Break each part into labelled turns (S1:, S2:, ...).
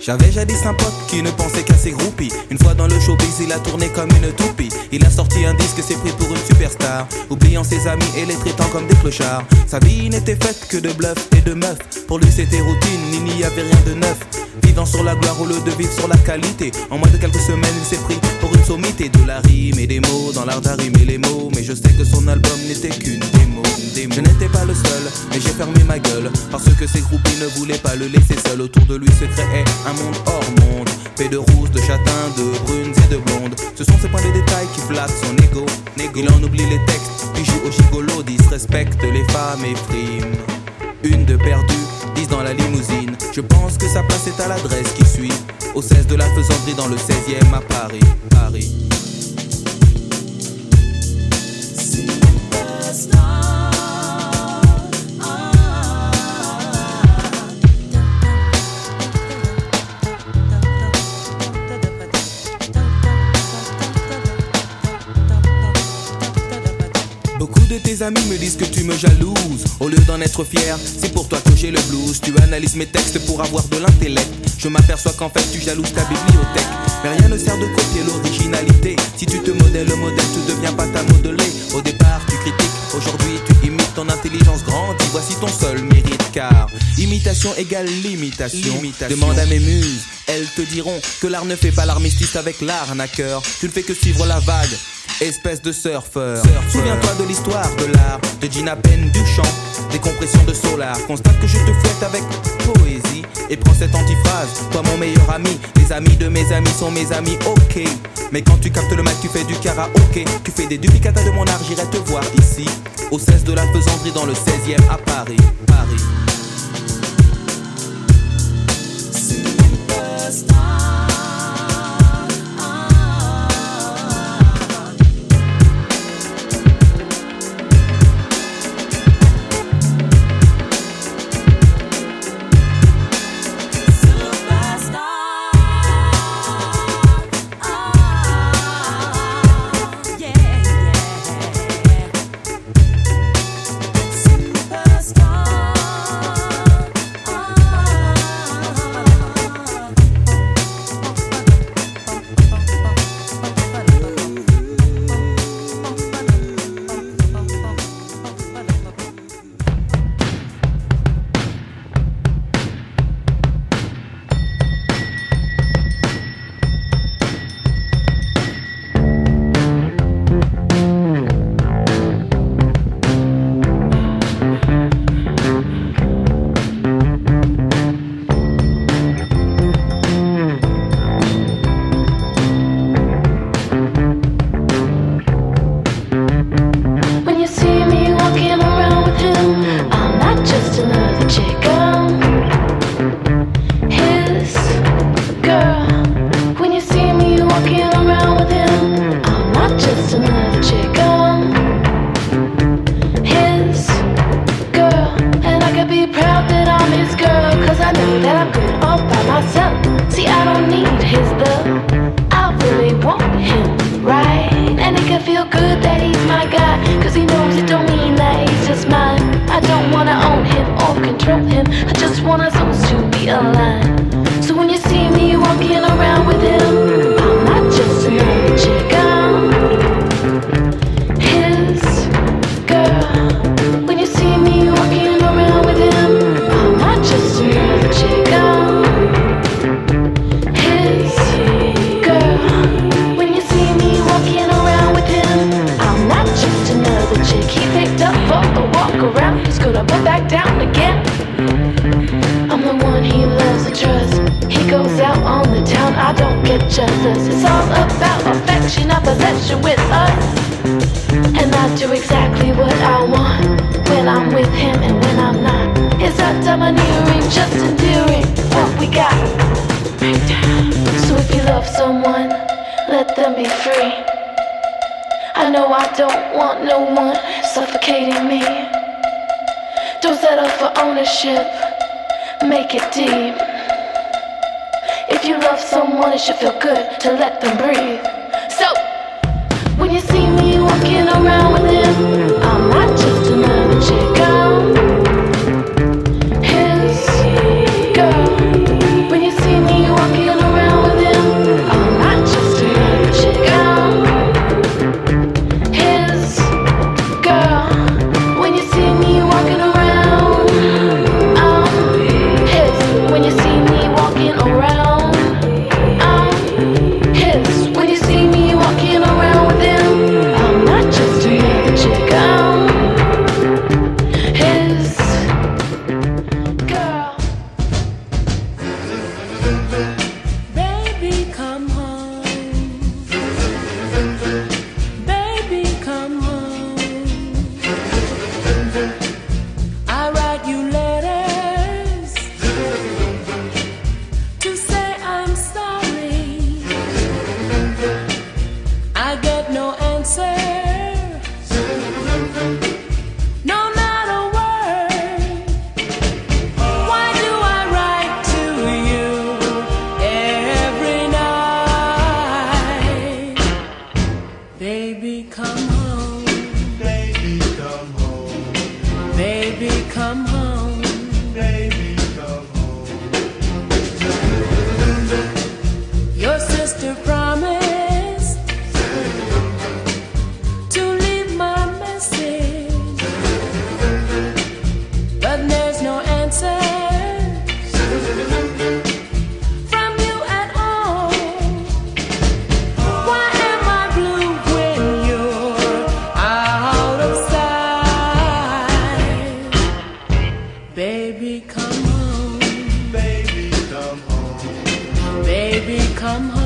S1: J'avais jadis un pote qui ne pensait qu'à ses groupies. Une fois dans le showbiz, il a tourné comme une toupie. Il a sorti un disque, s'est pris pour une superstar. Oubliant ses amis et les traitant comme des clochards. Sa vie n'était faite que de bluff et de meufs. Pour lui, c'était routine, il n'y avait rien de neuf. Vivant sur la gloire au lieu de vivre sur la qualité. En moins de quelques semaines, il s'est pris pour une sommité de la rime et des mots. Dans l'art d'arrimer les mots. Mais je sais que son album n'était qu'une démo. Je n'étais pas le seul, mais j'ai fermé ma gueule. Parce que ses groupies ne voulaient pas le laisser seul. Autour de lui se créait un monde hors monde. Fait de rousses, de châtains, de brunes et de blondes. Ce sont ces points de détail qui flattent son ego. Il en oublie les textes, puis joue au gigolo, disrespecte les femmes et frime. Une de perdue, dix dans la limousine. Je pense que sa place est à l'adresse qui suit. Au 16 de la faisanderie dans le 16e à Paris. Paris. Tes amis me disent que tu me jalouses. Au lieu d'en être fier, c'est pour toi que j'ai le blues. Tu analyses mes textes pour avoir de l'intellect. Je m'aperçois qu'en fait tu jalouses ta bibliothèque. Mais rien ne sert de copier l'originalité. Si tu te modèles le modèle, tu deviens pas ta modelée. Au départ, tu critiques, aujourd'hui tu imites ton intelligence grandit. Voici ton seul mérite, car imitation égale limitation. Demande à mes muses, elles te diront que l'art ne fait pas l'armistice avec l'arnaqueur. Tu ne fais que suivre la vague. Espèce de surfeur. Souviens-toi de l'histoire de l'art, de Gina Penn Duchamp, des compressions de solar. Constate que je te fouette avec poésie et prends cette antiphrase. Toi, mon meilleur ami, les amis de mes amis sont mes amis, ok. Mais quand tu captes le mic, tu fais du karaoké. Tu fais des duplicata de mon art, j'irai te voir ici. Au 16 de la faisanderie dans le 16e à Paris. Paris.
S2: Myself. See, I don't need his love. I really want him, right? And it can feel good that he's my guy, cause he knows it don't mean that he's just mine. I don't wanna own him or control him, I just want us souls to be aligned. So when you see me walking around with him, He's back down again. I'm the one he loves and trusts. He goes out on the town, I don't get jealous. It's all about affection, not possession with us. And I do exactly what I want when I'm with him and when I'm not. It's not domineering, just endearing what we got. So if you love someone, let them be free. I know I don't want no one suffocating me. Don't settle for ownership, make it deep. If you love someone, it should feel good to let them breathe. So, when you see me walking around with him,
S3: Baby, come home.
S4: Baby, come home.
S3: Baby, come home.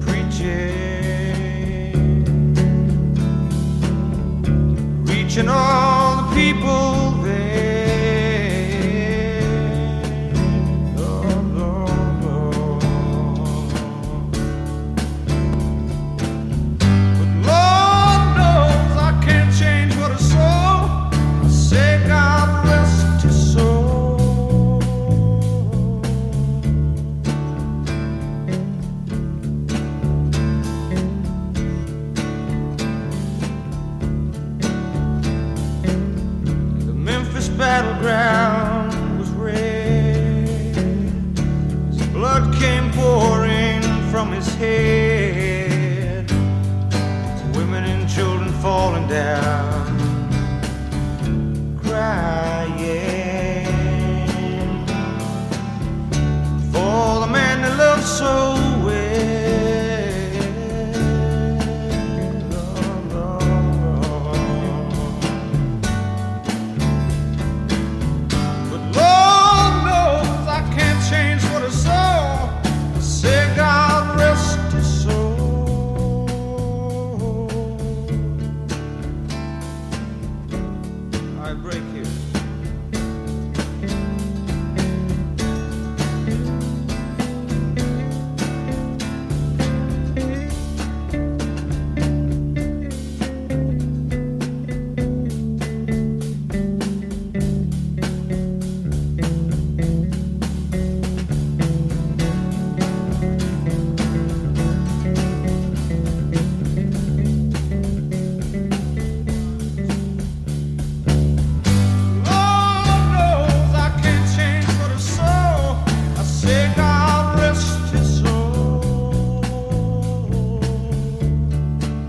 S5: preaching, reaching on. Hey.